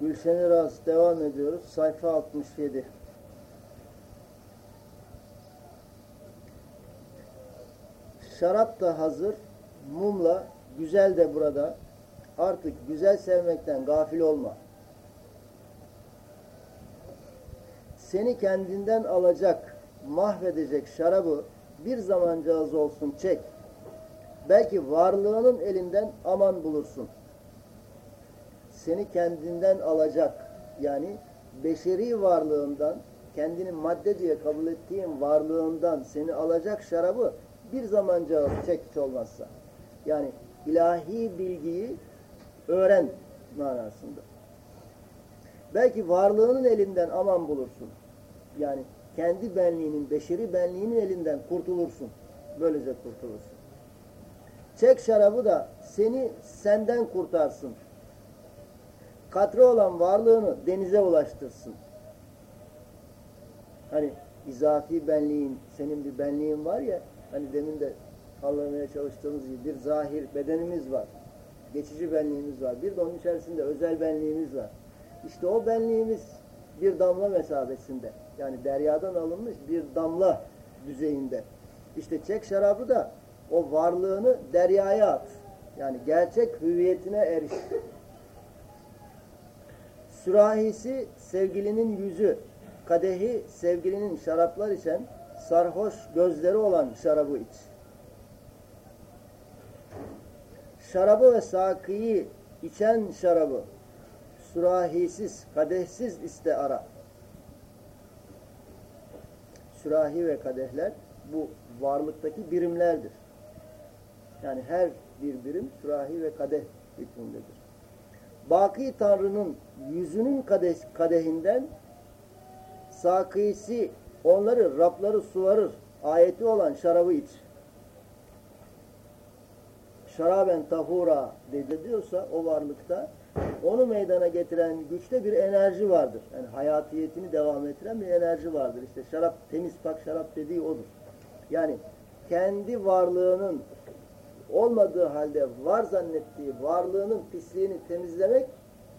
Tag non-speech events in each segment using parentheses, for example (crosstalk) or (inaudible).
Gülşen Raz devam ediyoruz. Sayfa 67. Şarap da hazır, mumla, güzel de burada. Artık güzel sevmekten gafil olma. Seni kendinden alacak, mahvedecek şarabı bir zamancağız olsun çek. Belki varlığının elinden aman bulursun. Seni kendinden alacak, yani beşeri varlığından, kendini madde diye kabul ettiğin varlığından seni alacak şarabı bir zamancağız çek hiç olmazsa. Yani ilahi bilgiyi öğren manasında. Belki varlığının elinden aman bulursun. Yani kendi benliğinin, beşeri benliğinin elinden kurtulursun. Böylece kurtulursun. Çek şarabı da seni senden kurtarsın. Katre olan varlığını denize ulaştırsın. Hani izafi benliğin, senin bir benliğin var ya, hani demin de anlamaya çalıştığımız gibi bir zahir bedenimiz var. Geçici benliğimiz var. Bir de onun içerisinde özel benliğimiz var. İşte o benliğimiz bir damla mesabesinde. Yani deryadan alınmış bir damla düzeyinde. İşte çek şarabı da o varlığını deryaya at. Yani gerçek hüviyetine eriş. Sürahisi sevgilinin yüzü, kadehi sevgilinin şaraplar içen sarhoş gözleri olan şarabı iç. Şarabı ve sakiyi içen şarabı sürahisiz, kadehsiz iste ara. Sürahi ve kadehler bu varlıktaki birimlerdir. Yani her bir birim sürahi ve kadeh hükmündedir. Baki Tanrı'nın yüzünün kadeh, kadehinden sakisi onları, Rabları suvarır ayeti olan şarabı iç. Şaraben tahura diyorsa o varlıkta onu meydana getiren güçte bir enerji vardır. Yani hayatiyetini devam ettiren bir enerji vardır. İşte şarap, temiz pak şarap dediği odur. Yani kendi varlığının olmadığı halde var zannettiği varlığının pisliğini temizlemek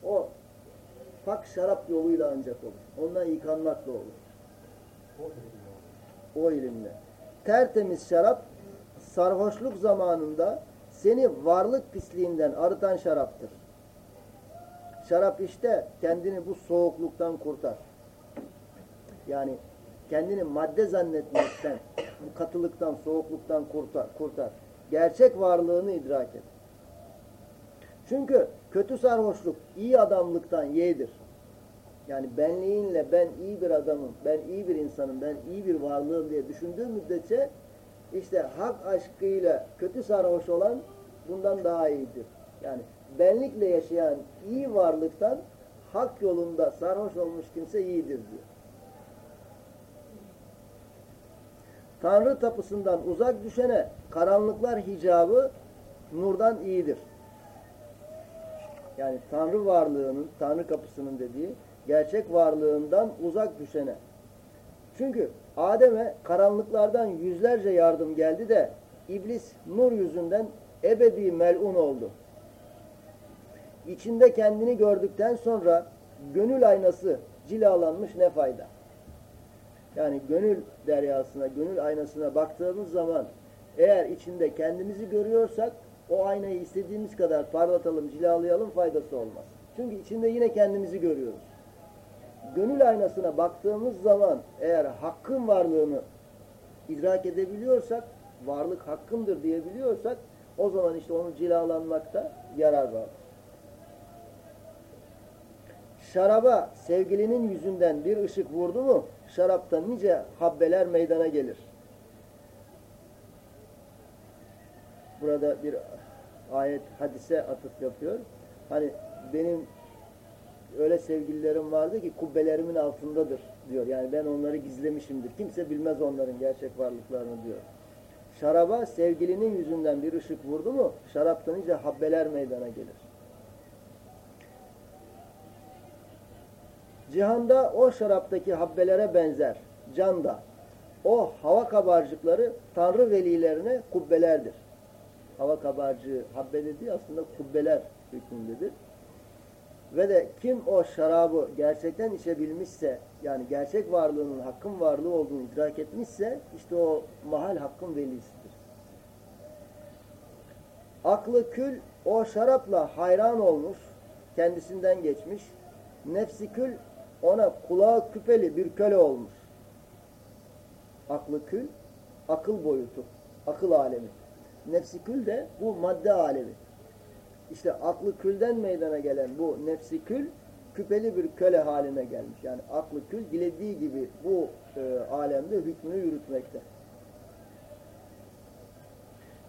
o pak şarap yoluyla ancak olur. Ondan yıkanmakla olur. O ilimle. Tertemiz şarap sarhoşluk zamanında seni varlık pisliğinden arıtan şaraptır. Şarap işte kendini bu soğukluktan kurtar. Yani kendini madde zannetmekten, bu katılıktan, soğukluktan kurtar. kurtar. Gerçek varlığını idrak et. Çünkü kötü sarhoşluk iyi adamlıktan yeğdir. Yani benliğinle ben iyi bir adamım, ben iyi bir insanım, ben iyi bir varlığım diye düşündüğü müddetçe işte hak aşkıyla kötü sarhoş olan bundan daha iyidir. Yani benlikle yaşayan iyi varlıktan hak yolunda sarhoş olmuş kimse iyidir diyor. Tanrı tapısından uzak düşene karanlıklar hicabı nurdan iyidir. Yani Tanrı varlığının, Tanrı kapısının dediği gerçek varlığından uzak düşene. Çünkü Adem'e karanlıklardan yüzlerce yardım geldi de iblis nur yüzünden ebedi melun oldu. İçinde kendini gördükten sonra gönül aynası cilalanmış ne fayda? Yani gönül deryasına, gönül aynasına baktığımız zaman eğer içinde kendimizi görüyorsak o aynayı istediğimiz kadar parlatalım, cilalayalım faydası olmaz. Çünkü içinde yine kendimizi görüyoruz. Gönül aynasına baktığımız zaman eğer hakkın varlığını idrak edebiliyorsak, varlık hakkımdır diyebiliyorsak o zaman işte onu cilalanmakta yarar var. Şaraba sevgilinin yüzünden bir ışık vurdu mu şarapta nice habbeler meydana gelir. Burada bir ayet hadise atıf yapıyor. Hani benim öyle sevgililerim vardı ki kubbelerimin altındadır diyor. Yani ben onları gizlemişimdir. Kimse bilmez onların gerçek varlıklarını diyor. Şaraba sevgilinin yüzünden bir ışık vurdu mu şarapta nice habbeler meydana gelir. Cihanda o şaraptaki habbelere benzer. Canda. O hava kabarcıkları Tanrı velilerine kubbelerdir. Hava kabarcığı habbe dediği aslında kubbeler hükmündedir. Ve de kim o şarabı gerçekten içebilmişse, yani gerçek varlığının hakkın varlığı olduğunu idrak etmişse, işte o mahal hakkın velisidir. Aklı kül o şarapla hayran olmuş, kendisinden geçmiş. Nefsi kül ona kulağı küpeli bir köle olmuş. Aklı kül, akıl boyutu, akıl alemi. Nefsi kül de bu madde alemi. İşte aklı külden meydana gelen bu nefsi kül, küpeli bir köle haline gelmiş. Yani aklı kül dilediği gibi bu e, alemde hükmünü yürütmekte.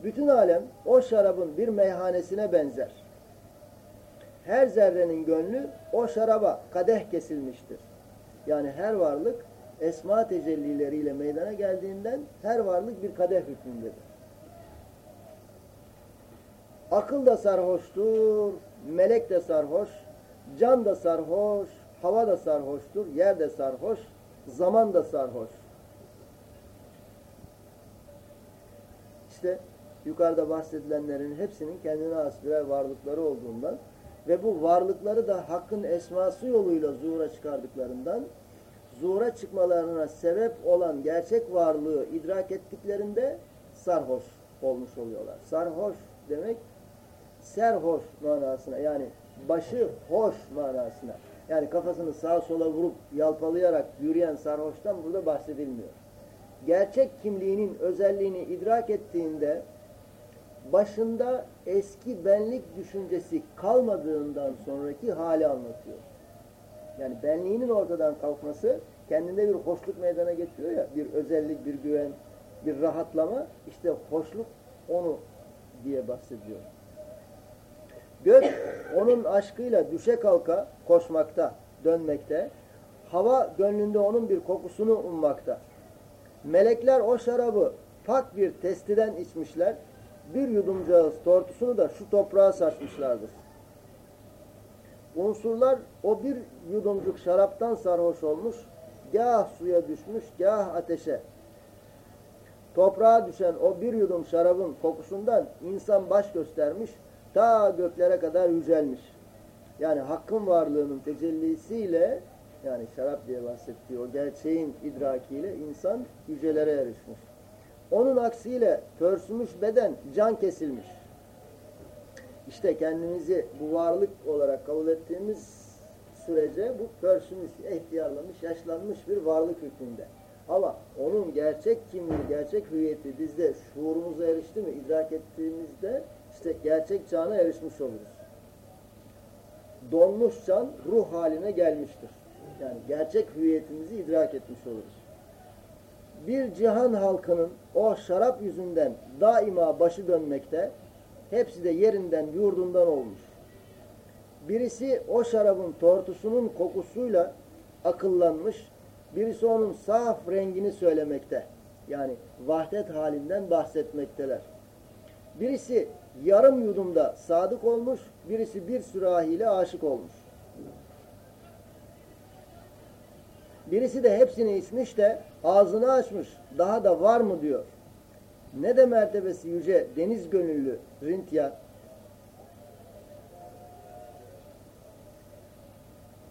Bütün alem o şarabın bir meyhanesine benzer. Her zerrenin gönlü o şaraba kadeh kesilmiştir. Yani her varlık esma tecellileriyle meydana geldiğinden her varlık bir kadeh hükmündedir. Akıl da sarhoştur, melek de sarhoş, can da sarhoş, hava da sarhoştur, yer de sarhoş, zaman da sarhoş. İşte yukarıda bahsedilenlerin hepsinin kendine has birer varlıkları olduğundan ve bu varlıkları da hakkın esması yoluyla zuhura çıkardıklarından zuhura çıkmalarına sebep olan gerçek varlığı idrak ettiklerinde sarhoş olmuş oluyorlar. Sarhoş demek serhoş manasına yani başı hoş manasına. Yani kafasını sağa sola vurup yalpalayarak yürüyen sarhoştan burada bahsedilmiyor. Gerçek kimliğinin özelliğini idrak ettiğinde başında eski benlik düşüncesi kalmadığından sonraki hali anlatıyor. Yani benliğinin ortadan kalkması kendinde bir hoşluk meydana getiriyor ya, bir özellik, bir güven, bir rahatlama. İşte hoşluk onu diye bahsediyor. Gök onun aşkıyla düşe kalka koşmakta, dönmekte. Hava gönlünde onun bir kokusunu ummakta. Melekler o şarabı pak bir testiden içmişler. Bir yudumcağız tortusunu da şu toprağa saçmışlardır. Unsurlar o bir yudumcuk şaraptan sarhoş olmuş, gah suya düşmüş, gah ateşe. Toprağa düşen o bir yudum şarabın kokusundan insan baş göstermiş, ta göklere kadar yücelmiş. Yani hakkın varlığının tecellisiyle yani şarap diye bahsettiği o gerçeğin idrakiyle insan yücelere erişmiş. Onun aksiyle pörsümüş beden can kesilmiş. İşte kendimizi bu varlık olarak kabul ettiğimiz sürece bu pörsümüş, ihtiyarlamış, yaşlanmış bir varlık hükmünde. Ama onun gerçek kimliği, gerçek hüviyeti bizde şuurumuza erişti mi, idrak ettiğimizde işte gerçek cana erişmiş oluruz. Donmuş can ruh haline gelmiştir. Yani gerçek hüviyetimizi idrak etmiş oluruz. Bir cihan halkının o şarap yüzünden daima başı dönmekte, hepsi de yerinden yurdundan olmuş. Birisi o şarabın tortusunun kokusuyla akıllanmış, birisi onun saf rengini söylemekte. Yani vahdet halinden bahsetmekteler. Birisi yarım yudumda sadık olmuş, birisi bir sürahiyle aşık olmuş. Birisi de hepsini içmiş de ağzını açmış, daha da var mı diyor. Ne de mertebesi yüce, deniz gönüllü Rintya,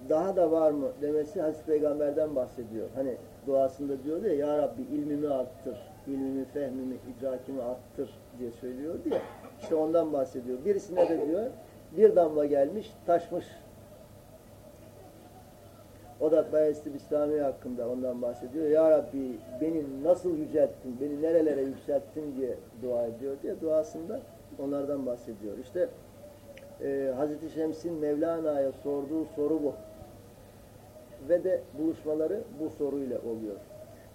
daha da var mı demesi Hazreti Peygamber'den bahsediyor. Hani duasında diyordu ya, Ya Rabbi ilmimi arttır, ilmimi, fehmimi, idrakimi arttır diye söylüyordu ya. İşte ondan bahsediyor. Birisine de diyor, bir damla gelmiş, taşmış. O da Bayezid İslami hakkında ondan bahsediyor. Ya Rabbi beni nasıl yücelttin, beni nerelere yükselttin diye dua ediyor diye duasında onlardan bahsediyor. İşte e, Hazreti Şems'in Mevlana'ya sorduğu soru bu. Ve de buluşmaları bu soruyla oluyor.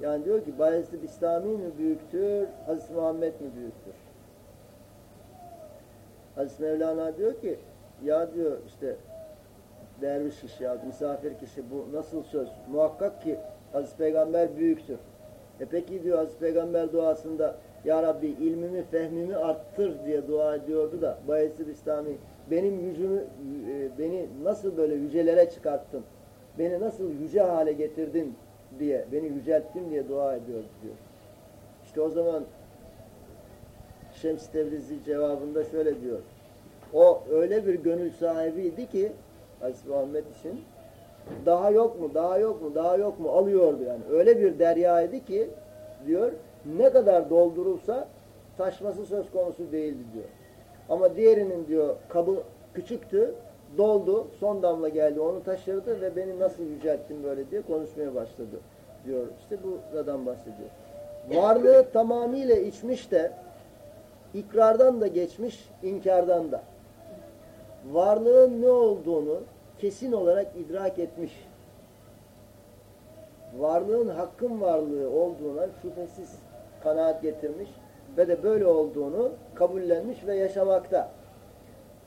Yani diyor ki Bayezid İslami mi büyüktür, Hazreti Muhammed mi büyüktür? Hazreti Mevlana diyor ki ya diyor işte derviş kişi ya misafir kişi bu nasıl söz? Muhakkak ki Hazreti Peygamber büyüktür. E peki diyor Hazreti Peygamber duasında Ya Rabbi ilmimi, fehmimi arttır diye dua ediyordu da Bayezid İslami benim yüzümü, e, beni nasıl böyle yücelere çıkarttın? Beni nasıl yüce hale getirdin diye, beni yücelttin diye dua ediyordu diyor. İşte o zaman Şems Tebrizi cevabında şöyle diyor. O öyle bir gönül sahibiydi ki Aziz Muhammed için daha yok mu, daha yok mu, daha yok mu alıyordu yani. Öyle bir deryaydı ki diyor ne kadar doldurulsa taşması söz konusu değildi diyor. Ama diğerinin diyor kabı küçüktü, doldu, son damla geldi onu taşırdı ve beni nasıl yücelttin böyle diye konuşmaya başladı diyor. İşte bu buradan bahsediyor. Varlığı tamamıyla içmiş de ikrardan da geçmiş, inkardan da. Varlığın ne olduğunu kesin olarak idrak etmiş. Varlığın hakkın varlığı olduğuna şüphesiz kanaat getirmiş ve de böyle olduğunu kabullenmiş ve yaşamakta.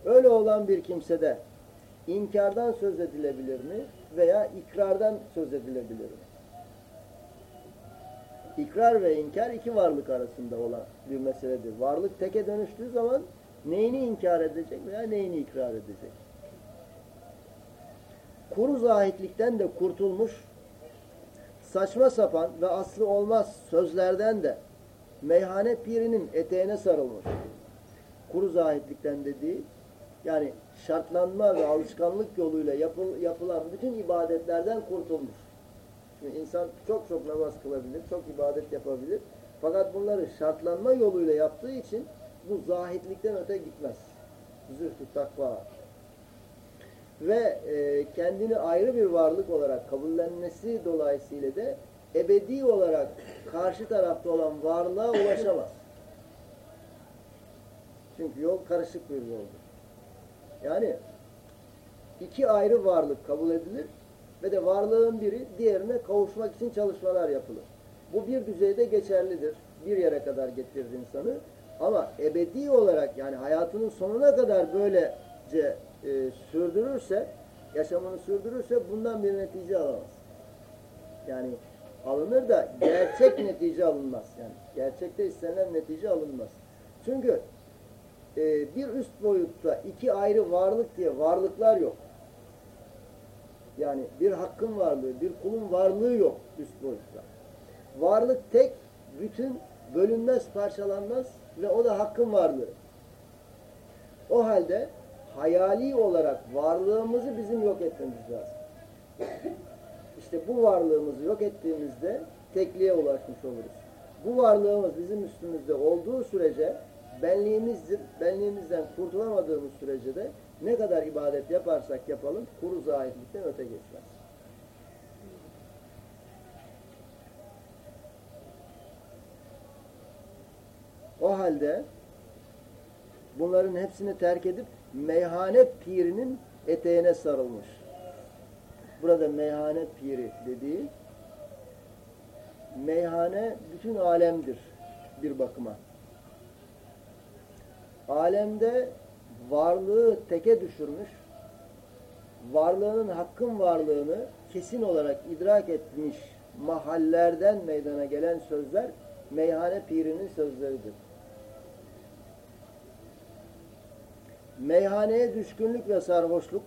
Öyle olan bir kimsede inkardan söz edilebilir mi veya ikrardan söz edilebilir mi? İkrar ve inkar iki varlık arasında olan bir meseledir. Varlık teke dönüştüğü zaman neyini inkar edecek veya neyini ikrar edecek? Kuru zahitlikten de kurtulmuş, saçma sapan ve aslı olmaz sözlerden de meyhane pirinin eteğine sarılmış. Kuru zahitlikten dediği, yani şartlanma ve alışkanlık yoluyla yapıl, yapılan bütün ibadetlerden kurtulmuş. Şimdi insan çok çok namaz kılabilir, çok ibadet yapabilir. Fakat bunları şartlanma yoluyla yaptığı için bu zahitlikten öte gitmez. Zühdü takva. Ve e, kendini ayrı bir varlık olarak kabullenmesi dolayısıyla da ebedi olarak karşı tarafta olan varlığa ulaşamaz. Çünkü yol karışık bir yoldur. Yani iki ayrı varlık kabul edilir ve de varlığın biri diğerine kavuşmak için çalışmalar yapılır. Bu bir düzeyde geçerlidir. Bir yere kadar getirir insanı. Ama ebedi olarak yani hayatının sonuna kadar böylece e, sürdürürse, yaşamını sürdürürse bundan bir netice alamaz. Yani alınır da gerçek (coughs) netice alınmaz. Yani gerçekte istenilen netice alınmaz. Çünkü e, bir üst boyutta iki ayrı varlık diye varlıklar yok. Yani bir hakkın varlığı, bir kulun varlığı yok üst boyutta. Varlık tek, bütün, bölünmez, parçalanmaz ve o da hakkın varlığı. O halde hayali olarak varlığımızı bizim yok etmemiz lazım. İşte bu varlığımızı yok ettiğimizde tekliğe ulaşmış oluruz. Bu varlığımız bizim üstümüzde olduğu sürece benliğimizdir. Benliğimizden kurtulamadığımız sürece de ne kadar ibadet yaparsak yapalım kuru zahitlikten öte geçmez. O halde bunların hepsini terk edip meyhane pirinin eteğine sarılmış. Burada meyhane piri dediği meyhane bütün alemdir bir bakıma. Alemde varlığı teke düşürmüş, varlığının hakkın varlığını kesin olarak idrak etmiş mahallerden meydana gelen sözler meyhane pirinin sözleridir. Meyhaneye düşkünlük ve sarhoşluk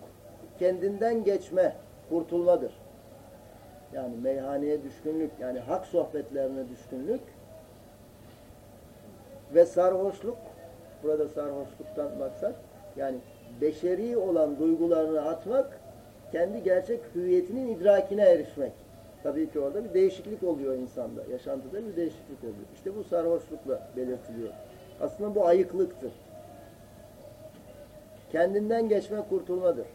kendinden geçme, kurtulmadır. Yani meyhaneye düşkünlük, yani hak sohbetlerine düşkünlük ve sarhoşluk, burada sarhoşluktan maksat, yani beşeri olan duygularını atmak, kendi gerçek hüviyetinin idrakine erişmek. Tabii ki orada bir değişiklik oluyor insanda. Yaşantıda bir değişiklik oluyor. İşte bu sarhoşlukla belirtiliyor. Aslında bu ayıklıktır. Kendinden geçme kurtulmadır.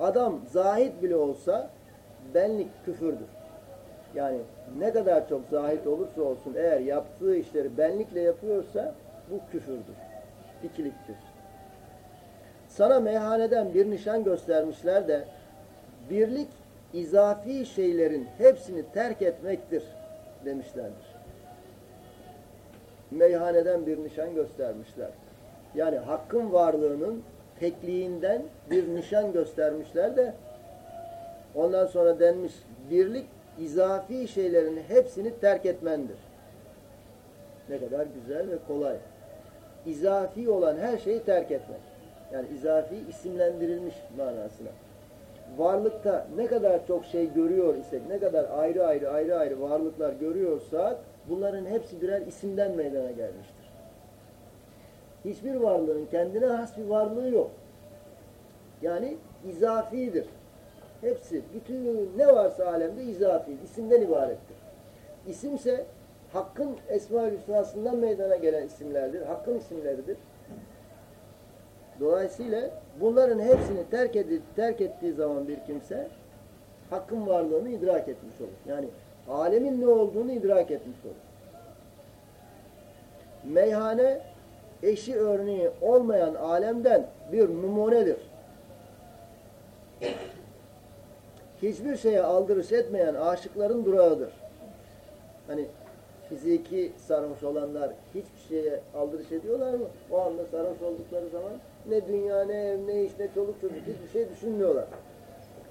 Adam zahit bile olsa benlik küfürdür. Yani ne kadar çok zahit olursa olsun eğer yaptığı işleri benlikle yapıyorsa bu küfürdür. İkiliktir. Sana meyhaneden bir nişan göstermişler de birlik izafi şeylerin hepsini terk etmektir demişlerdir. Meyhaneden bir nişan göstermişler. Yani hakkın varlığının tekliğinden bir nişan göstermişler de ondan sonra denmiş birlik izafi şeylerin hepsini terk etmendir. Ne kadar güzel ve kolay. İzafi olan her şeyi terk etmek. Yani izafi isimlendirilmiş manasına. Varlıkta ne kadar çok şey görüyor isek, ne kadar ayrı ayrı ayrı ayrı varlıklar görüyorsak bunların hepsi birer isimden meydana gelmiştir. Hiçbir varlığın kendine has bir varlığı yok. Yani izafidir. Hepsi, bütün ne varsa alemde izafi, isimden ibarettir. İsimse Hakk'ın Esma-ül Hüsna'sından meydana gelen isimlerdir. Hakk'ın isimleridir. Dolayısıyla bunların hepsini terk, edip, terk ettiği zaman bir kimse Hakk'ın varlığını idrak etmiş olur. Yani alemin ne olduğunu idrak etmiş olur. Meyhane eşi örneği olmayan alemden bir numunedir. Hiçbir şeye aldırış etmeyen aşıkların durağıdır. Hani fiziki sarhoş olanlar hiçbir şeye aldırış ediyorlar mı? O anda sarhoş oldukları zaman ne dünya, ne ev, ne iş, ne çoluk çocuk hiçbir şey düşünmüyorlar.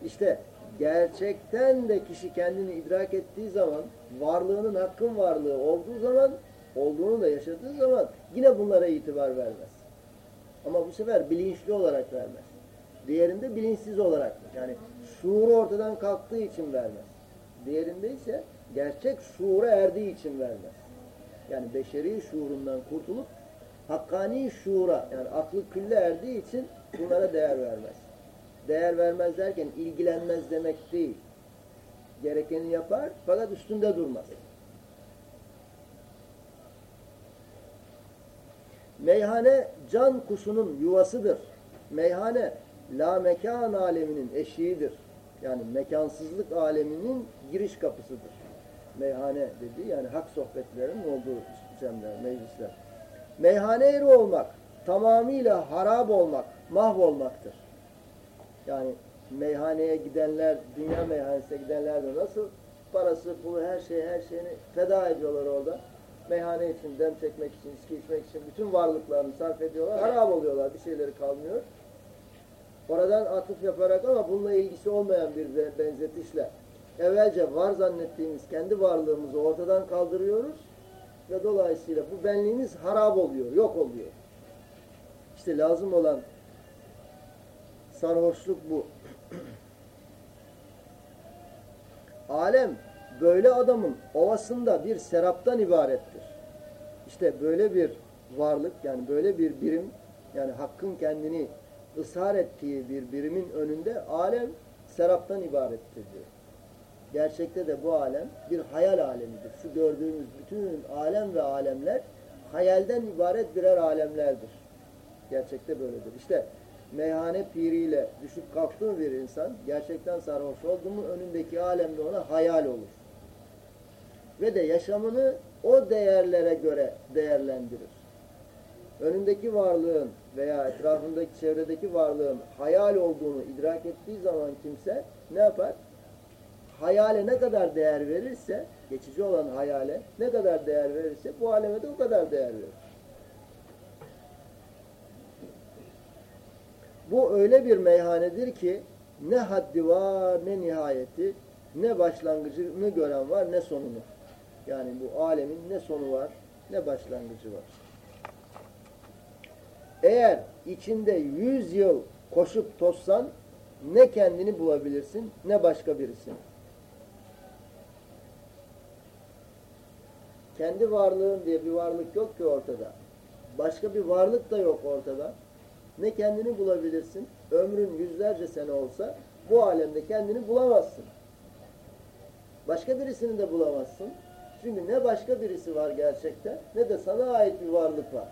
İşte gerçekten de kişi kendini idrak ettiği zaman, varlığının hakkın varlığı olduğu zaman, olduğunu da yaşadığı zaman yine bunlara itibar vermez. Ama bu sefer bilinçli olarak vermez. Diğerinde bilinçsiz olarak. Yani şuuru ortadan kalktığı için vermez. Diğerinde ise gerçek şuura erdiği için vermez. Yani beşeri şuurundan kurtulup hakkani şuura yani aklı külle erdiği için bunlara değer vermez. Değer vermez derken ilgilenmez demek değil. Gerekeni yapar fakat üstünde durmaz. Meyhane can kuşunun yuvasıdır. Meyhane la mekan aleminin eşiğidir. Yani mekansızlık aleminin giriş kapısıdır. Meyhane dedi yani hak sohbetlerinin olduğu cemler, meclisler. Meyhane eri olmak, tamamıyla harap olmak, mahvolmaktır. Yani meyhaneye gidenler, dünya meyhanesine gidenler de nasıl parası, pulu, her şeyi, her şeyini feda ediyorlar orada. Meyhane için, dem çekmek için, içki içmek için bütün varlıklarını sarf ediyorlar. Harap oluyorlar, bir şeyleri kalmıyor. Oradan atıf yaparak ama bununla ilgisi olmayan bir benzetişle evvelce var zannettiğimiz kendi varlığımızı ortadan kaldırıyoruz ve dolayısıyla bu benliğimiz harap oluyor, yok oluyor. İşte lazım olan sarhoşluk bu. (clears throat) Alem böyle adamın ovasında bir seraptan ibarettir. İşte böyle bir varlık yani böyle bir birim yani hakkın kendini ısrar ettiği bir birimin önünde alem seraptan ibarettir diyor. Gerçekte de bu alem bir hayal alemidir. Şu gördüğümüz bütün alem ve alemler hayalden ibaret birer alemlerdir. Gerçekte böyledir. İşte meyhane piriyle düşüp kalktığı bir insan gerçekten sarhoş oldu mu önündeki alemde ona hayal olur. Ve de yaşamını o değerlere göre değerlendirir. Önündeki varlığın veya etrafındaki çevredeki varlığın hayal olduğunu idrak ettiği zaman kimse ne yapar? Hayale ne kadar değer verirse, geçici olan hayale ne kadar değer verirse bu aleme de o kadar değer verir. Bu öyle bir meyhanedir ki ne haddi var ne nihayeti, ne başlangıcını gören var ne sonunu. Yani bu alemin ne sonu var ne başlangıcı var. Eğer içinde yüz yıl koşup tozsan ne kendini bulabilirsin ne başka birisini. Kendi varlığın diye bir varlık yok ki ortada. Başka bir varlık da yok ortada. Ne kendini bulabilirsin. Ömrün yüzlerce sene olsa bu alemde kendini bulamazsın. Başka birisini de bulamazsın. Çünkü ne başka birisi var gerçekte ne de sana ait bir varlık var.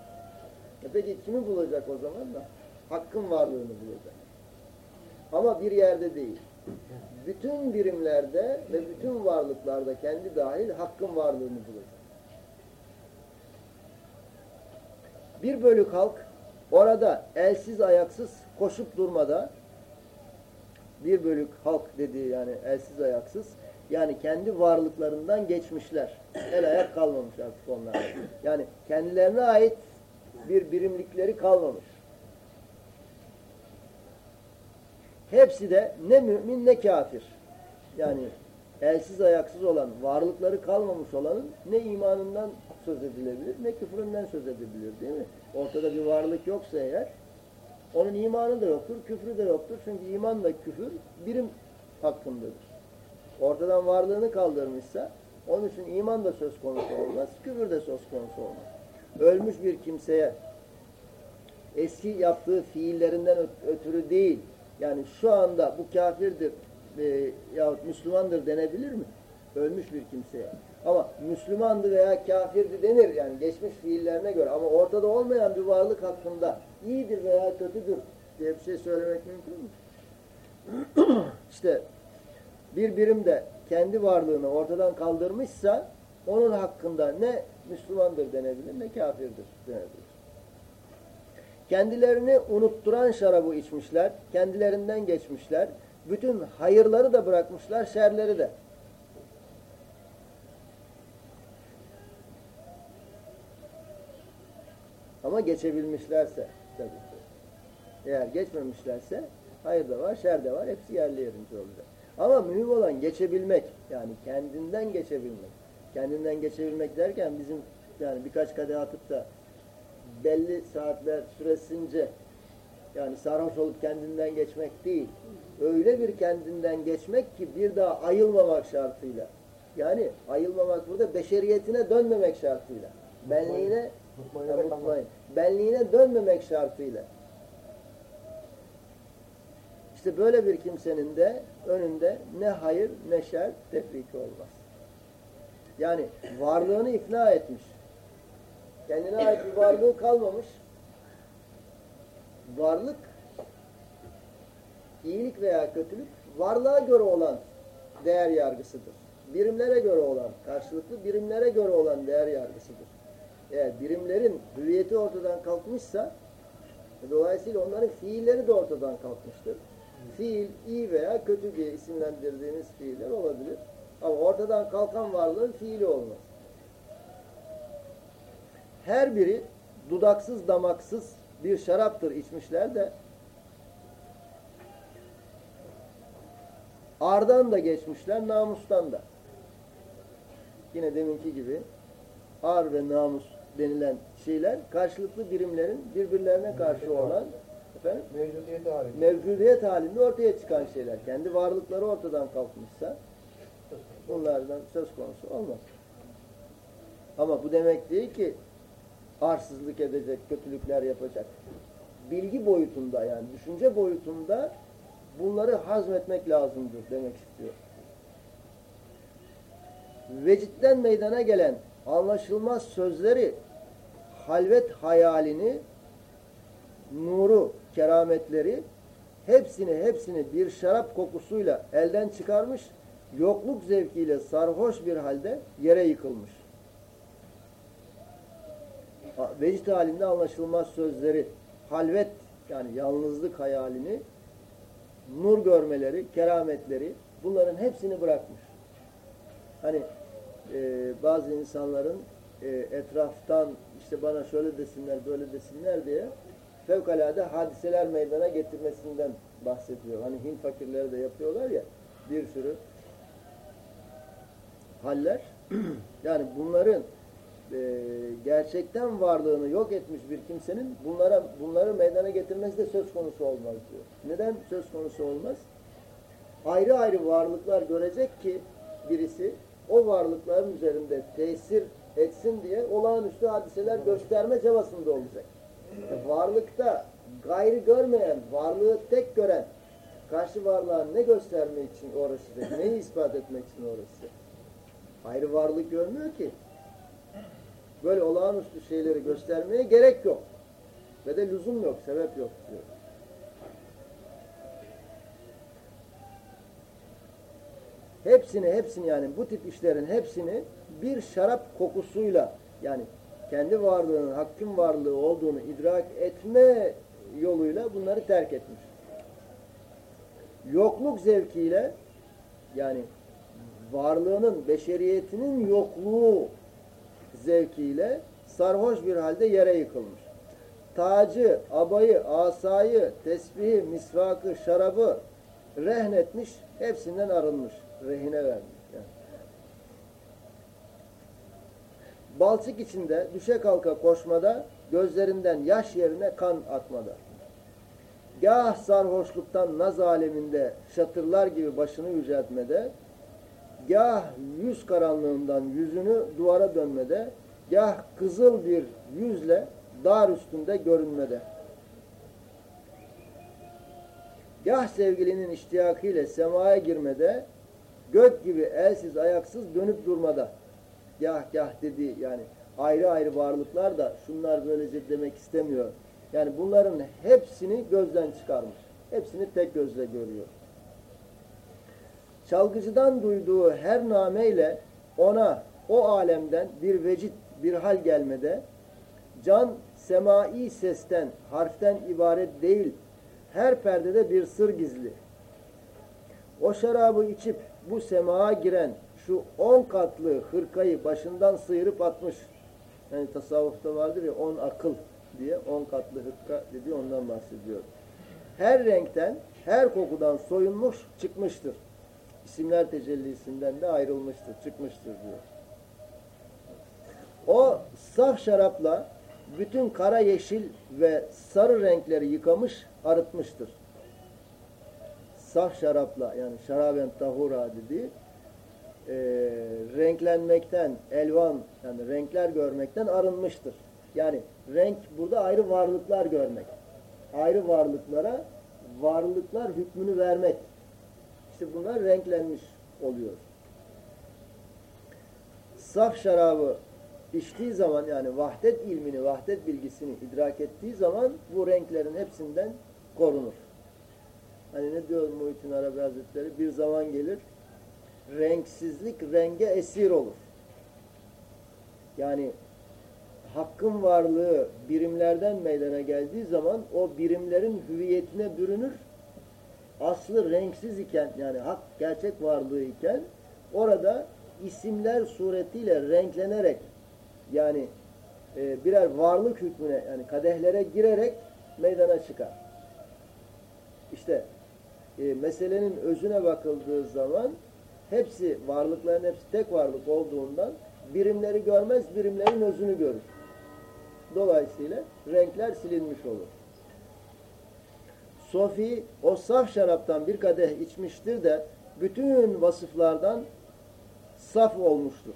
E peki kimi bulacak o zaman da? Hakkın varlığını bulacak. Ama bir yerde değil. Bütün birimlerde ve bütün varlıklarda kendi dahil hakkın varlığını bulacak. Bir bölük halk orada elsiz ayaksız koşup durmada bir bölük halk dediği yani elsiz ayaksız yani kendi varlıklarından geçmişler. El ayak kalmamış artık onlarda. Yani kendilerine ait bir birimlikleri kalmamış. Hepsi de ne mümin ne kafir. Yani elsiz ayaksız olan, varlıkları kalmamış olanın ne imanından söz edilebilir ne küfründen söz edilebilir değil mi? Ortada bir varlık yoksa eğer onun imanı da yoktur, küfrü de yoktur. Çünkü iman da küfür birim hakkındadır. Ortadan varlığını kaldırmışsa onun için iman da söz konusu olmaz, küfür de söz konusu olmaz. Ölmüş bir kimseye eski yaptığı fiillerinden ötürü değil, Yani şu anda bu kafirdir e, yahut Müslümandır denebilir mi? Ölmüş bir kimseye. Ama Müslümandı veya kafirdi denir yani geçmiş fiillerine göre. Ama ortada olmayan bir varlık hakkında iyidir veya kötüdür diye bir şey söylemek mümkün mü? (clears throat) işte bir birim de kendi varlığını ortadan kaldırmışsa onun hakkında ne Müslümandır denebilir ne kafirdir denebilir. Kendilerini unutturan şarabı içmişler, kendilerinden geçmişler. Bütün hayırları da bırakmışlar, şerleri de. Ama geçebilmişlerse tabii. Eğer geçmemişlerse hayır da var, şer de var. Hepsi yerli yerince olacak. Ama mühim olan geçebilmek. Yani kendinden geçebilmek. Kendinden geçebilmek derken bizim yani birkaç kadeh atıp da belli saatler süresince yani sarhoş olup kendinden geçmek değil. Öyle bir kendinden geçmek ki bir daha ayılmamak şartıyla. Yani ayılmamak burada beşeriyetine dönmemek şartıyla. Benliğine. Benliğine dönmemek şartıyla. İşte böyle bir kimsenin de önünde ne hayır ne şer tefriki olmaz. Yani varlığını ifna etmiş. Kendine ait bir varlığı kalmamış. Varlık iyilik veya kötülük varlığa göre olan değer yargısıdır. Birimlere göre olan, karşılıklı birimlere göre olan değer yargısıdır. Eğer birimlerin hüviyeti ortadan kalkmışsa dolayısıyla onların fiilleri de ortadan kalkmıştır. Fiil iyi veya kötü diye isimlendirdiğimiz fiiller olabilir. Ama ortadan kalkan varlığın fiili olmaz. Her biri dudaksız damaksız bir şaraptır içmişler de ardan da geçmişler, namustan da. Yine deminki gibi ar ve namus denilen şeyler karşılıklı birimlerin birbirlerine karşı olan efendim, Mevcudiyet hali. mevcudiyet halinde ortaya çıkan şeyler. Kendi varlıkları ortadan kalkmışsa bunlardan söz konusu olmaz. Ama bu demek değil ki arsızlık edecek, kötülükler yapacak. Bilgi boyutunda yani düşünce boyutunda bunları hazmetmek lazımdır demek istiyor. Vecitten meydana gelen anlaşılmaz sözleri halvet hayalini nuru, kerametleri hepsini hepsini bir şarap kokusuyla elden çıkarmış, yokluk zevkiyle sarhoş bir halde yere yıkılmış. Vecd halinde anlaşılmaz sözleri, halvet yani yalnızlık hayalini, nur görmeleri, kerametleri bunların hepsini bırakmış. Hani e, bazı insanların e, etraftan işte bana şöyle desinler, böyle desinler diye fevkalade hadiseler meydana getirmesinden bahsediyor. Hani Hint fakirleri de yapıyorlar ya bir sürü haller. (clears throat) yani bunların e, gerçekten varlığını yok etmiş bir kimsenin bunlara bunları meydana getirmesi de söz konusu olmaz diyor. Neden söz konusu olmaz? Ayrı ayrı varlıklar görecek ki birisi o varlıkların üzerinde tesir etsin diye olağanüstü hadiseler gösterme çabasında olacak. Varlıkta gayrı görmeyen, varlığı tek gören karşı varlığa ne göstermek için uğraşacak, neyi ispat etmek için uğraşacak? Ayrı varlık görmüyor ki. Böyle olağanüstü şeyleri göstermeye gerek yok. Ve de lüzum yok, sebep yok diyor. Hepsini, hepsini yani bu tip işlerin hepsini bir şarap kokusuyla yani kendi varlığının hakkın varlığı olduğunu idrak etme yoluyla bunları terk etmiş. Yokluk zevkiyle yani varlığının, beşeriyetinin yokluğu zevkiyle sarhoş bir halde yere yıkılmış. Tacı, abayı, asayı, tesbihi, misvakı, şarabı rehnetmiş, hepsinden arınmış, rehine vermiş. Balçık içinde düşe kalka koşmada, gözlerinden yaş yerine kan akmada. Gah sarhoşluktan naz aleminde şatırlar gibi başını yüceltmede, gah yüz karanlığından yüzünü duvara dönmede, gah kızıl bir yüzle dar üstünde görünmede. Gah sevgilinin iştiyakıyla semaya girmede, gök gibi elsiz ayaksız dönüp durmada. Gah gah dedi yani ayrı ayrı varlıklar da şunlar böylece demek istemiyor. Yani bunların hepsini gözden çıkarmış. Hepsini tek gözle görüyor. Çalgıcıdan duyduğu her nameyle ona o alemden bir vecit, bir hal gelmede can semai sesten, harften ibaret değil, her perdede bir sır gizli. O şarabı içip bu semaa giren şu on katlı hırkayı başından sıyırıp atmış. Yani tasavvufta vardır ya on akıl diye on katlı hırka dediği ondan bahsediyor. Her renkten, her kokudan soyunmuş çıkmıştır. İsimler tecellisinden de ayrılmıştır, çıkmıştır diyor. O saf şarapla bütün kara yeşil ve sarı renkleri yıkamış, arıtmıştır. Saf şarapla yani şaraben tahura dediği e, renklenmekten, elvan yani renkler görmekten arınmıştır. Yani renk burada ayrı varlıklar görmek. Ayrı varlıklara varlıklar hükmünü vermek. İşte bunlar renklenmiş oluyor. Saf şarabı içtiği zaman yani vahdet ilmini, vahdet bilgisini idrak ettiği zaman bu renklerin hepsinden korunur. Hani ne diyor Muhittin Arabi Hazretleri? Bir zaman gelir, renksizlik renge esir olur. Yani hakkın varlığı birimlerden meydana geldiği zaman o birimlerin hüviyetine bürünür. Aslı renksiz iken yani hak gerçek varlığı iken orada isimler suretiyle renklenerek yani e, birer varlık hükmüne yani kadehlere girerek meydana çıkar. İşte e, meselenin özüne bakıldığı zaman hepsi varlıkların hepsi tek varlık olduğundan birimleri görmez, birimlerin özünü görür. Dolayısıyla renkler silinmiş olur. Sofi o saf şaraptan bir kadeh içmiştir de bütün vasıflardan saf olmuştur.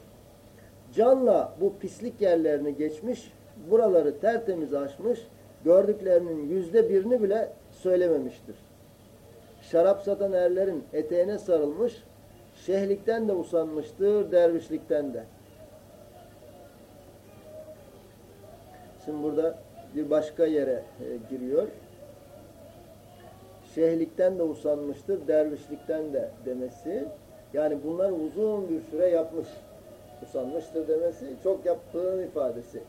Canla bu pislik yerlerini geçmiş, buraları tertemiz açmış, gördüklerinin yüzde birini bile söylememiştir. Şarap satan erlerin eteğine sarılmış, şehlikten de usanmıştır, dervişlikten de. Şimdi burada bir başka yere e, giriyor. Şehlikten de usanmıştır, dervişlikten de demesi. Yani bunlar uzun bir süre yapmış. Usanmıştır demesi çok yaptığın ifadesi.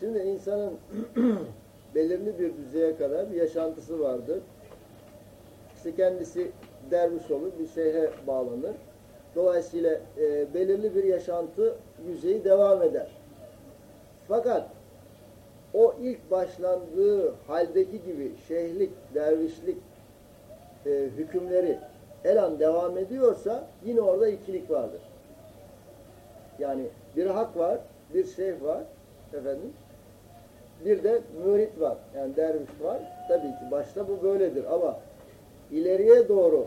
Şimdi insanın (clears throat) belirli bir düzeye kadar bir yaşantısı vardır. İşte kendisi derviş olur, bir şeyhe bağlanır. Dolayısıyla e, belirli bir yaşantı yüzeyi devam eder. Fakat o ilk başlandığı haldeki gibi şeyhlik, dervişlik e, hükümleri elan devam ediyorsa yine orada ikilik vardır. Yani bir hak var, bir şeyh var efendim. Bir de mürit var. Yani derviş var. Tabii ki başta bu böyledir ama ileriye doğru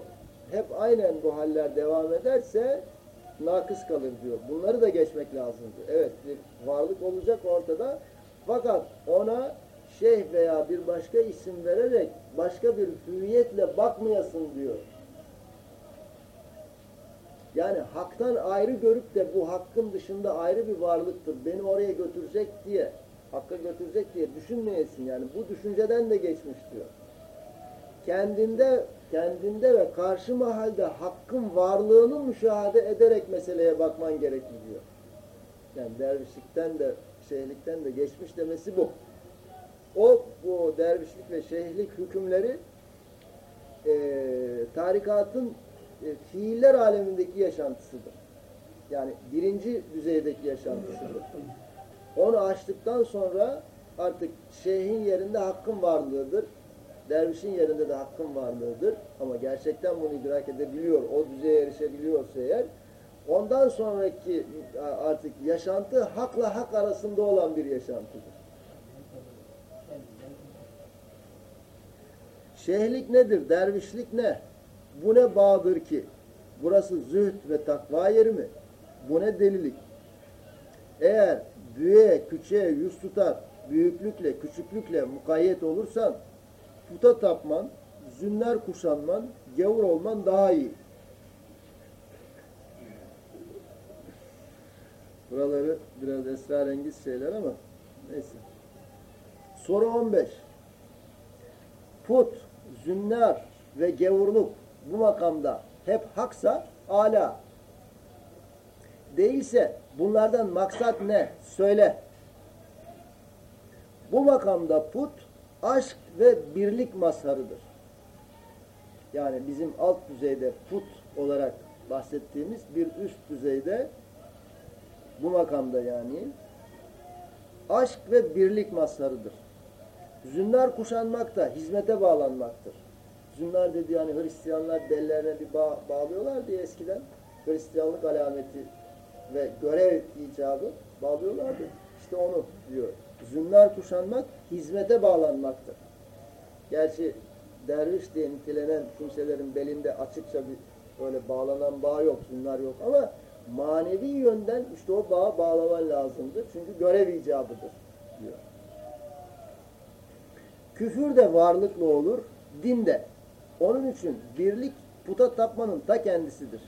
hep aynen bu haller devam ederse nakıs kalır diyor. Bunları da geçmek lazımdır. Evet bir varlık olacak ortada fakat ona şeyh veya bir başka isim vererek başka bir hüviyetle bakmayasın diyor. Yani haktan ayrı görüp de bu hakkın dışında ayrı bir varlıktır. Beni oraya götürecek diye, hakka götürecek diye düşünmeyesin. Yani bu düşünceden de geçmiş diyor. Kendinde kendinde ve karşı mahalde hakkın varlığını müşahede ederek meseleye bakman gerekir diyor. Yani dervişlikten de şeyhlikten de geçmiş demesi bu. O bu dervişlik ve şeyhlik hükümleri e, tarikatın e, fiiller alemindeki yaşantısıdır. Yani birinci düzeydeki yaşantısıdır. Onu açtıktan sonra artık şeyhin yerinde hakkın varlığıdır. Dervişin yerinde de hakkın varlığıdır. Ama gerçekten bunu idrak edebiliyor, o düzeye erişebiliyorsa eğer, ondan sonraki artık yaşantı hakla hak arasında olan bir yaşantıdır. Şeyhlik nedir? Dervişlik ne? Bu ne bağdır ki? Burası zühd ve takva yeri mi? Bu ne delilik? Eğer büyüğe, küçüğe yüz tutar, büyüklükle, küçüklükle mukayyet olursan, puta tapman, zünler kuşanman, gavur olman daha iyi. Buraları biraz esrarengiz şeyler ama neyse. Soru 15. Put, zünnar ve gevurluk bu makamda hep haksa ala. Değilse bunlardan maksat ne? Söyle. Bu makamda put aşk ve birlik mazharıdır. Yani bizim alt düzeyde put olarak bahsettiğimiz bir üst düzeyde bu makamda yani aşk ve birlik mazharıdır. Zünnar kuşanmak da hizmete bağlanmaktır. Zünnar dediği hani Hristiyanlar bellerine bir bağ, bağlıyorlar diye eskiden. Hristiyanlık alameti ve görev icabı bağlıyorlardı. İşte onu diyor. Zünnar kuşanmak hizmete bağlanmaktır. Gerçi derviş diye nitelenen kimselerin belinde açıkça bir öyle bağlanan bağ yok, zünnar yok ama manevi yönden işte o bağı bağlaman lazımdır. Çünkü görev icabıdır diyor. Küfür de varlıklı olur, din de. Onun için birlik puta tapmanın ta kendisidir.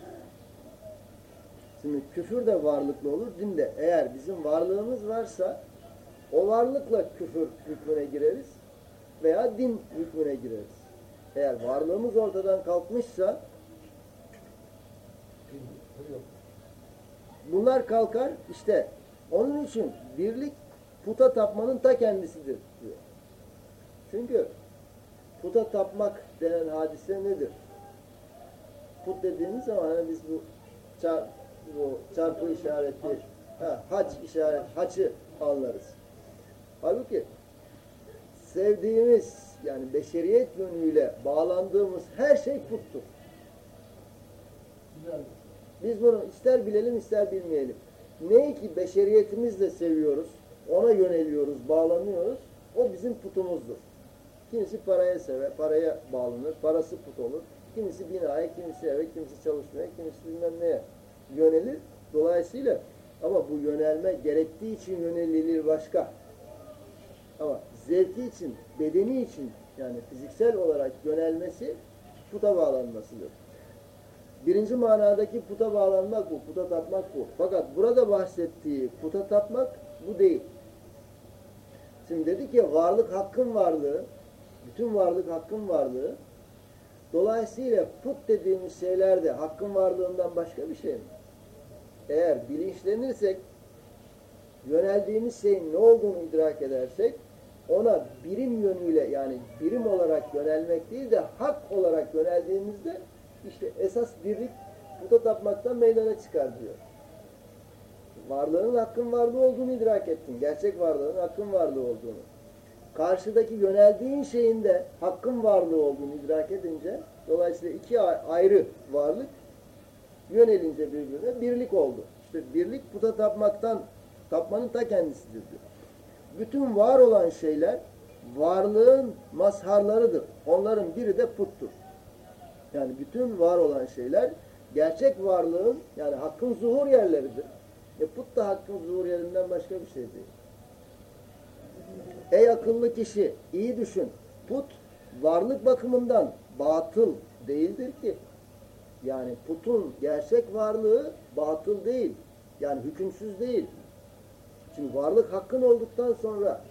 Şimdi küfür de varlıklı olur, din de. Eğer bizim varlığımız varsa o varlıkla küfür hükmüne gireriz veya din hükmüne gireriz. Eğer varlığımız ortadan kalkmışsa bunlar kalkar. İşte onun için birlik puta tapmanın ta kendisidir diyor. Çünkü puta tapmak denen hadise nedir? Put dediğimiz zaman hani biz bu, çar, bu çarpı işareti, ha, haç işaret, haçı anlarız. Halbuki sevdiğimiz yani beşeriyet yönüyle bağlandığımız her şey puttur. Biz bunu ister bilelim ister bilmeyelim. Neyi ki beşeriyetimizle seviyoruz, ona yöneliyoruz, bağlanıyoruz, o bizim putumuzdur. Kimisi paraya sever, paraya bağlanır, parası put olur. Kimisi binaya, kimisi eve, kimisi çalışmaya, kimisi bilmem neye yönelir. Dolayısıyla ama bu yönelme gerektiği için yönelilir başka. Ama zevki için, bedeni için yani fiziksel olarak yönelmesi puta bağlanmasıdır. Birinci manadaki puta bağlanmak bu, puta tapmak bu. Fakat burada bahsettiği puta tapmak bu değil. Şimdi dedi ki varlık hakkın varlığı, bütün varlık hakkın varlığı. Dolayısıyla put dediğimiz şeyler de hakkın varlığından başka bir şey mi? Eğer bilinçlenirsek, yöneldiğimiz şeyin ne olduğunu idrak edersek, ona birim yönüyle yani birim olarak yönelmek değil de hak olarak yöneldiğimizde işte esas birlik puta tapmaktan meydana çıkar diyor. Varlığın hakkın varlığı olduğunu idrak ettin. Gerçek varlığın hakkın varlığı olduğunu. Karşıdaki yöneldiğin şeyin de hakkın varlığı olduğunu idrak edince dolayısıyla iki ayrı varlık yönelince birbirine birlik oldu. İşte birlik puta tapmaktan tapmanın ta kendisidir diyor. Bütün var olan şeyler varlığın mazharlarıdır. Onların biri de puttur. Yani bütün var olan şeyler gerçek varlığın yani hakkın zuhur yerleridir. E put da hakkın zuhur yerinden başka bir şey değil. Ey akıllı kişi iyi düşün. Put varlık bakımından batıl değildir ki. Yani putun gerçek varlığı batıl değil. Yani hükümsüz değil. Şimdi varlık hakkın olduktan sonra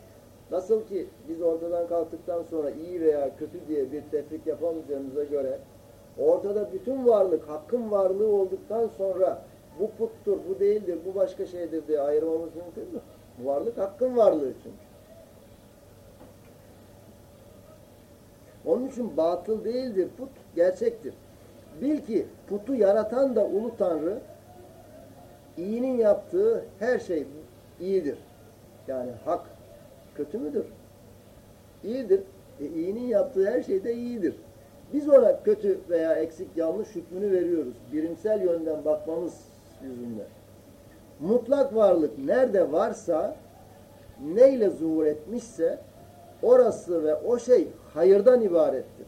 nasıl ki biz ortadan kalktıktan sonra iyi veya kötü diye bir tefrik yapamayacağımıza göre ortada bütün varlık hakkın varlığı olduktan sonra bu puttur, bu değildir, bu başka şeydir diye ayırmamız mümkün mü? Bu varlık hakkın varlığı çünkü. Onun için batıl değildir put, gerçektir. Bil ki putu yaratan da ulu tanrı iyinin yaptığı her şey iyidir. Yani hak kötü müdür? İyidir. E, iyinin yaptığı her şey de iyidir. Biz ona kötü veya eksik yanlış hükmünü veriyoruz. Birimsel yönden bakmamız yüzünden. Mutlak varlık nerede varsa neyle zuhur etmişse orası ve o şey hayırdan ibarettir.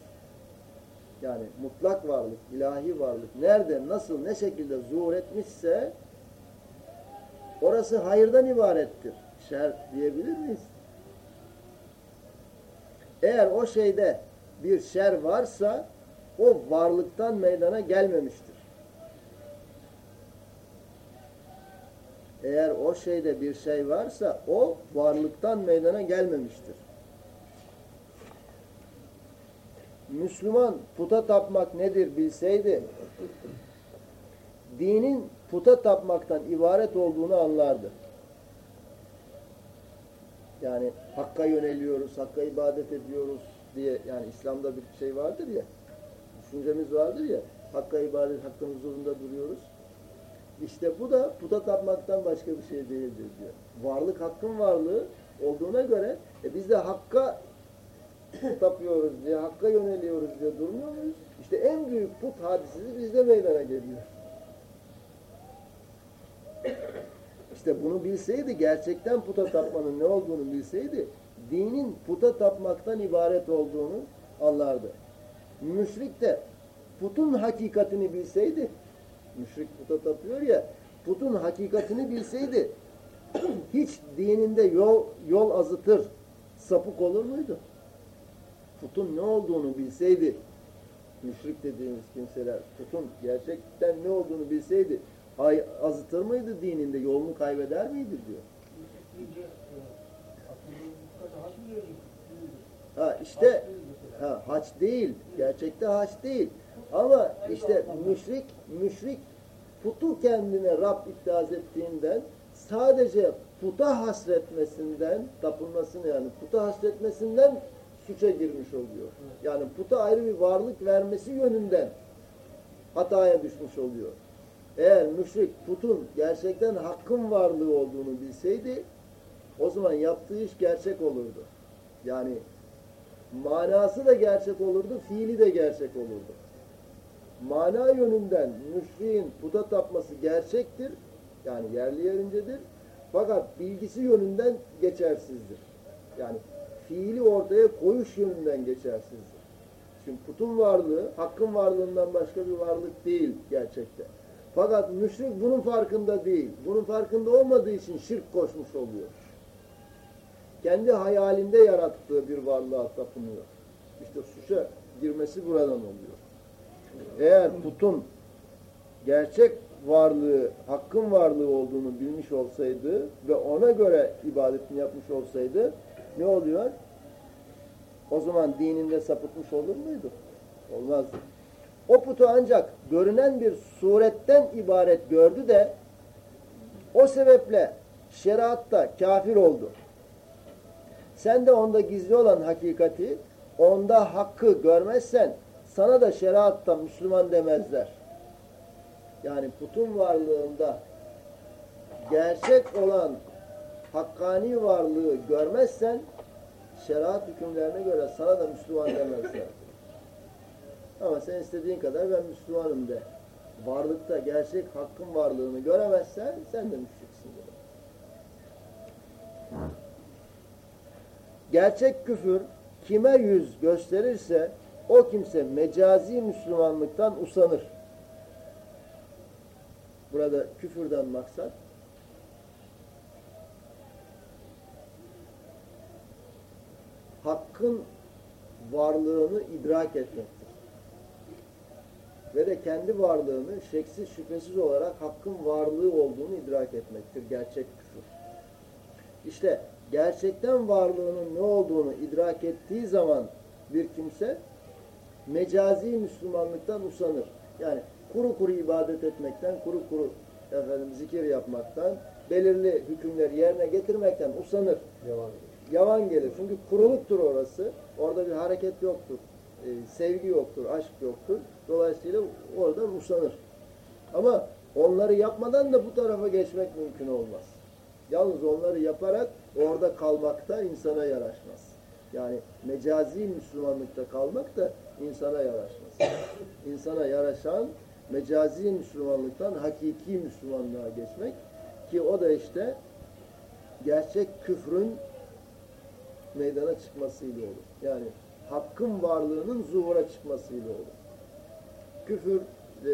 Yani mutlak varlık, ilahi varlık nerede, nasıl, ne şekilde zuhur etmişse orası hayırdan ibarettir. Şer diyebilir miyiz? Eğer o şeyde bir şer varsa o varlıktan meydana gelmemiştir. Eğer o şeyde bir şey varsa o varlıktan meydana gelmemiştir. Müslüman puta tapmak nedir bilseydi dinin puta tapmaktan ibaret olduğunu anlardı. Yani hakka yöneliyoruz, hakka ibadet ediyoruz diye yani İslam'da bir şey vardır ya, düşüncemiz vardır ya, hakka ibadet, hakkın huzurunda duruyoruz. İşte bu da puta tapmaktan başka bir şey değildir diyor. Varlık hakkın varlığı olduğuna göre e biz de hakka (coughs) tapıyoruz diye, hakka yöneliyoruz diye durmuyor muyuz? İşte en büyük put hadisesi bizde meydana geliyor. İşte bunu bilseydi, gerçekten puta tapmanın ne olduğunu bilseydi, dinin puta tapmaktan ibaret olduğunu anlardı. Müşrik de putun hakikatini bilseydi, müşrik puta tapıyor ya, putun hakikatini bilseydi, hiç dininde yol, yol azıtır, sapık olur muydu? Putun ne olduğunu bilseydi, müşrik dediğimiz kimseler, putun gerçekten ne olduğunu bilseydi, ay, azıtır mıydı dininde, yolunu kaybeder miydi diyor. Ha işte ha, haç değil, gerçekte haç değil. Ama işte müşrik, müşrik putu kendine Rab iddiaz ettiğinden sadece puta hasretmesinden, tapınmasını yani puta hasretmesinden suça girmiş oluyor. Yani puta ayrı bir varlık vermesi yönünden hataya düşmüş oluyor. Eğer müşrik putun gerçekten hakkın varlığı olduğunu bilseydi o zaman yaptığı iş gerçek olurdu. Yani manası da gerçek olurdu, fiili de gerçek olurdu. Mana yönünden müşriğin puta tapması gerçektir. Yani yerli yerincedir. Fakat bilgisi yönünden geçersizdir. Yani fiili ortaya koyuş yönünden geçersizdir. Çünkü putun varlığı, hakkın varlığından başka bir varlık değil gerçekte. Fakat müşrik bunun farkında değil. Bunun farkında olmadığı için şirk koşmuş oluyor. Kendi hayalinde yarattığı bir varlığa tapınıyor. İşte suça girmesi buradan oluyor. Eğer putun gerçek varlığı, hakkın varlığı olduğunu bilmiş olsaydı ve ona göre ibadetini yapmış olsaydı ne oluyor? O zaman dininde sapıtmış olur muydu? Olmazdı. O putu ancak görünen bir suretten ibaret gördü de o sebeple şeriatta kafir oldu. Sen de onda gizli olan hakikati, onda hakkı görmezsen sana da şeriatta Müslüman demezler. Yani putun varlığında gerçek olan hakkani varlığı görmezsen şeriat hükümlerine göre sana da Müslüman demezler. Ama sen istediğin kadar ben Müslümanım de. Varlıkta gerçek hakkın varlığını göremezsen sen de müşriksin. De. Gerçek küfür kime yüz gösterirse o kimse mecazi Müslümanlıktan usanır. Burada küfürden maksat hakkın varlığını idrak etmektir. Ve de kendi varlığını şeksiz şüphesiz olarak hakkın varlığı olduğunu idrak etmektir. Gerçek küfür. İşte gerçekten varlığının ne olduğunu idrak ettiği zaman bir kimse mecazi Müslümanlıktan usanır. Yani kuru kuru ibadet etmekten, kuru kuru efendim zikir yapmaktan, belirli hükümleri yerine getirmekten usanır. Yalan. Yavan gelir. Çünkü kuruluktur orası. Orada bir hareket yoktur. Ee, sevgi yoktur, aşk yoktur. Dolayısıyla oradan usanır. Ama onları yapmadan da bu tarafa geçmek mümkün olmaz. Yalnız onları yaparak orada kalmakta insana yaraşmaz. Yani mecazi Müslümanlıkta kalmak da insana yaraşmaz. İnsana yaraşan mecazi Müslümanlıktan hakiki Müslümanlığa geçmek ki o da işte gerçek küfrün meydana çıkmasıyla olur. Yani hakkın varlığının zuhura çıkmasıyla olur. Küfür e,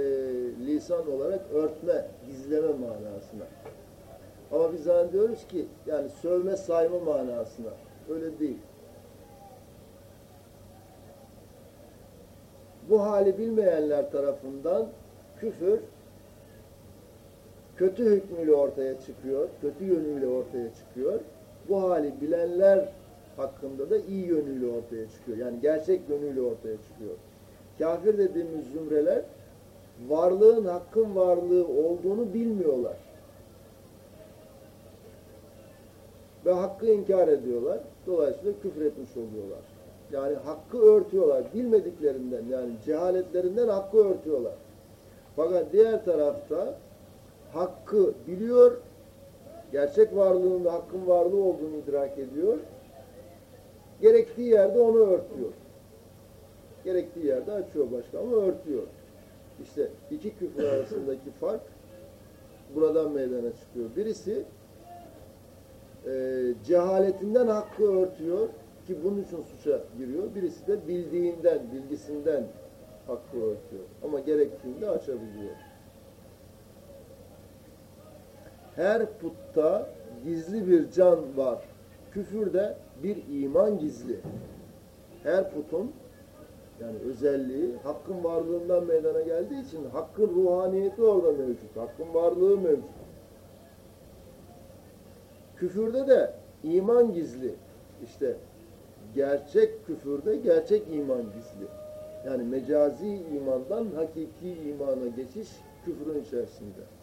lisan olarak örtme, gizleme manasına. Ama biz zannediyoruz ki yani sövme sayma manasına. Öyle değil. bu hali bilmeyenler tarafından küfür kötü hükmüyle ortaya çıkıyor, kötü yönüyle ortaya çıkıyor. Bu hali bilenler hakkında da iyi yönüyle ortaya çıkıyor. Yani gerçek yönüyle ortaya çıkıyor. Kafir dediğimiz zümreler varlığın hakkın varlığı olduğunu bilmiyorlar. Ve hakkı inkar ediyorlar. Dolayısıyla küfür etmiş oluyorlar. Yani hakkı örtüyorlar. Bilmediklerinden yani cehaletlerinden hakkı örtüyorlar. Fakat diğer tarafta hakkı biliyor, gerçek varlığın ve hakkın varlığı olduğunu idrak ediyor. Gerektiği yerde onu örtüyor. Gerektiği yerde açıyor başka ama örtüyor. İşte iki küfür arasındaki fark buradan meydana çıkıyor. Birisi e, cehaletinden hakkı örtüyor ki bunun için suça giriyor. Birisi de bildiğinden, bilgisinden hakkı örtüyor. Ama gerektiğinde açabiliyor. Her putta gizli bir can var. Küfürde bir iman gizli. Her putun yani özelliği hakkın varlığından meydana geldiği için hakkın ruhaniyeti orada mevcut. Hakkın varlığı mevcut. Küfürde de iman gizli. İşte gerçek küfürde gerçek iman gizli. Yani mecazi imandan hakiki imana geçiş küfrün içerisinde.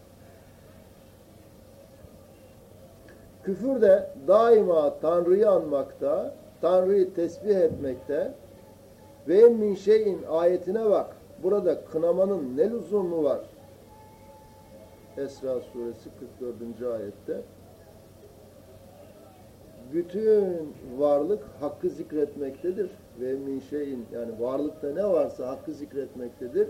Küfür de daima Tanrı'yı anmakta, Tanrı'yı tesbih etmekte ve min şeyin ayetine bak. Burada kınamanın ne lüzumu var? Esra suresi 44. ayette bütün varlık hakkı zikretmektedir. Ve min şeyin yani varlıkta ne varsa hakkı zikretmektedir.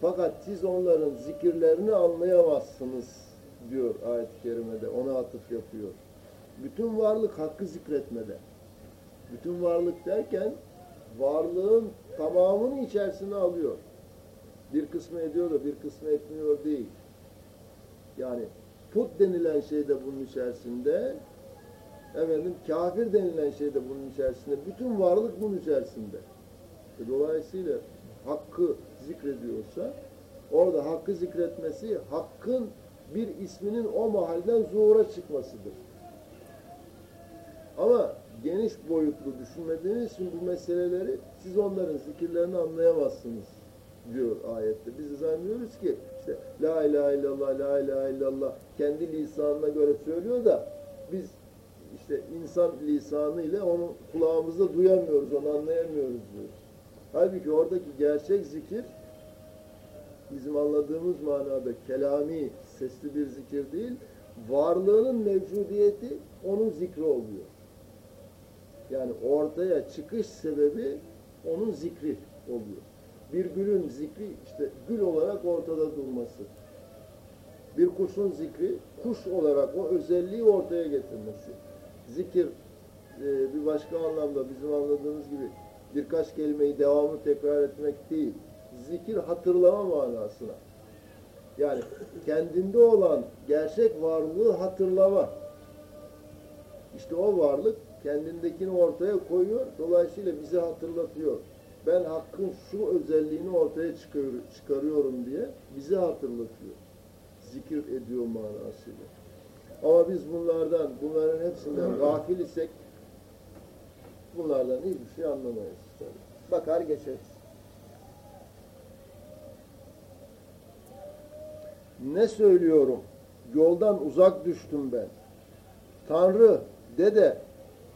Fakat siz onların zikirlerini anlayamazsınız diyor ayet-i kerimede. Ona atıf yapıyor. Bütün varlık hakkı zikretmede. Bütün varlık derken varlığın tamamını içerisine alıyor. Bir kısmı ediyor da bir kısmı etmiyor değil. Yani put denilen şey de bunun içerisinde, efendim kafir denilen şey de bunun içerisinde, bütün varlık bunun içerisinde. E dolayısıyla hakkı zikrediyorsa, orada hakkı zikretmesi, hakkın bir isminin o mahalden zuhura çıkmasıdır. Ama geniş boyutlu düşünmediğiniz için bu meseleleri siz onların zikirlerini anlayamazsınız diyor ayette. Biz zannediyoruz ki işte la ilahe illallah, la ilahe illallah kendi lisanına göre söylüyor da biz işte insan lisanı ile onu kulağımızda duyamıyoruz, onu anlayamıyoruz diyoruz. Halbuki oradaki gerçek zikir bizim anladığımız manada kelami, sesli bir zikir değil, varlığının mevcudiyeti onun zikri oluyor. Yani ortaya çıkış sebebi onun zikri oluyor. Bir gülün zikri işte gül olarak ortada durması. Bir kuşun zikri kuş olarak o özelliği ortaya getirmesi. Zikir e, bir başka anlamda bizim anladığımız gibi birkaç kelimeyi devamlı tekrar etmek değil. Zikir hatırlama manasına. Yani kendinde olan gerçek varlığı hatırlama. İşte o varlık kendindekini ortaya koyuyor. Dolayısıyla bize hatırlatıyor. Ben hakkın şu özelliğini ortaya çıkarıyorum diye bize hatırlatıyor. Zikir ediyor manasıyla. Ama biz bunlardan, bunların hepsinden gafil isek bunlardan hiçbir şey anlamayız. Bakar geçeriz. Ne söylüyorum? Yoldan uzak düştüm ben. Tanrı de de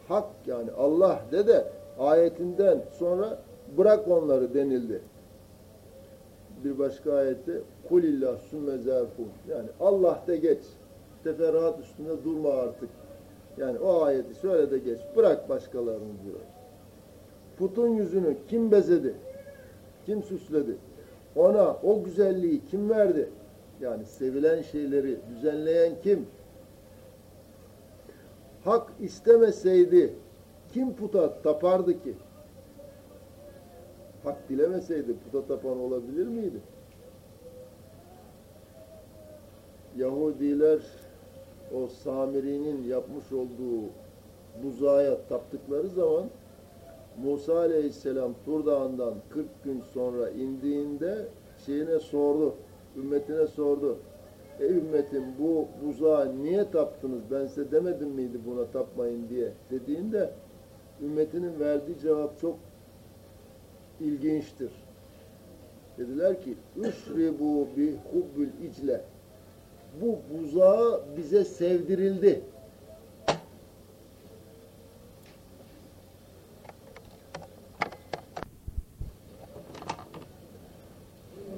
hak yani Allah de de ayetinden sonra bırak onları denildi. Bir başka ayette kulillah sümme zerfun yani Allah de geç teferruat üstünde durma artık. Yani o ayeti söyle de geç. Bırak başkalarını diyor. Putun yüzünü kim bezedi? Kim süsledi? Ona o güzelliği kim verdi? Yani sevilen şeyleri düzenleyen kim? Hak istemeseydi kim puta tapardı ki? Hak dilemeseydi puta tapan olabilir miydi? Yahudiler o Samiri'nin yapmış olduğu buzaya taptıkları zaman Musa Aleyhisselam Tur Dağı'ndan 40 gün sonra indiğinde şeyine sordu, ümmetine sordu. Ey ümmetim bu buzağa niye taptınız? Ben size demedim miydi buna tapmayın diye dediğinde ümmetinin verdiği cevap çok ilginçtir. Dediler ki Üşribu bi hubbül icle Bu buzağı bize sevdirildi.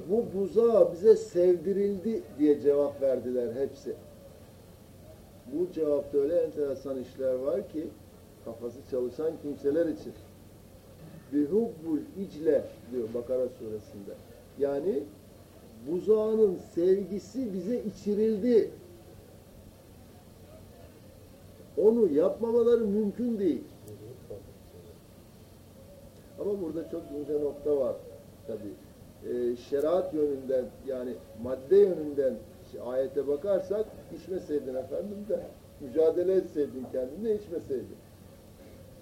Bu buzağı bize sevdirildi diye cevap verdiler hepsi. Bu cevapta öyle enteresan işler var ki kafası çalışan kimseler için. Bihubbul icle diyor Bakara suresinde. Yani buzağının sevgisi bize içirildi. Onu yapmamaları mümkün değil. Ama burada çok ince nokta var tabii. Ee, şeriat yönünden yani madde yönünden ayete bakarsak içmeseydin efendim de mücadele etseydin kendine içmeseydin.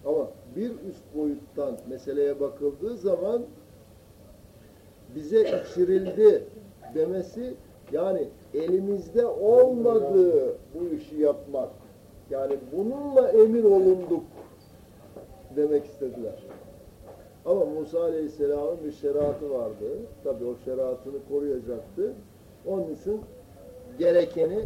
Ama bir üst boyuttan meseleye bakıldığı zaman bize içirildi demesi yani elimizde olmadığı bu işi yapmak. Yani bununla emir olunduk demek istediler. Ama Musa Aleyhisselam'ın bir şeriatı vardı. Tabi o şeriatını koruyacaktı. Onun için gerekeni